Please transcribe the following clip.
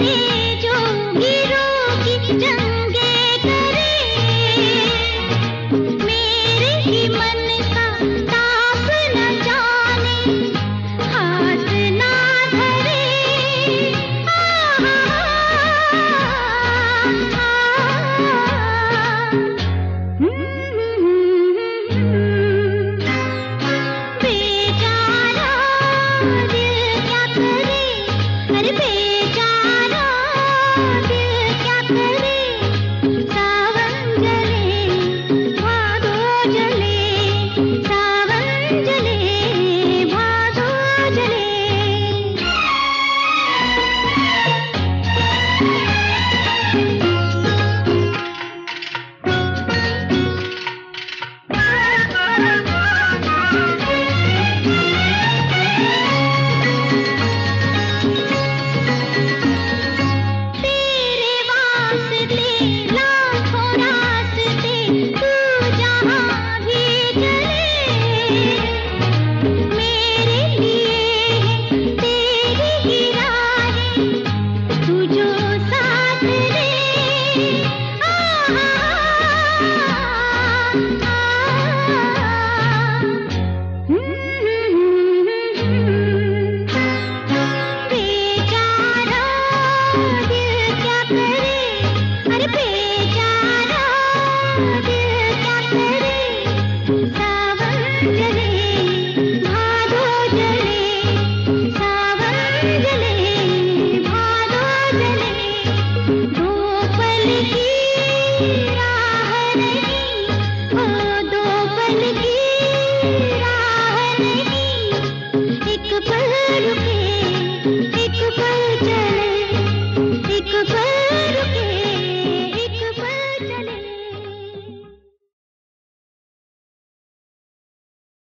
ಮಾಡಿ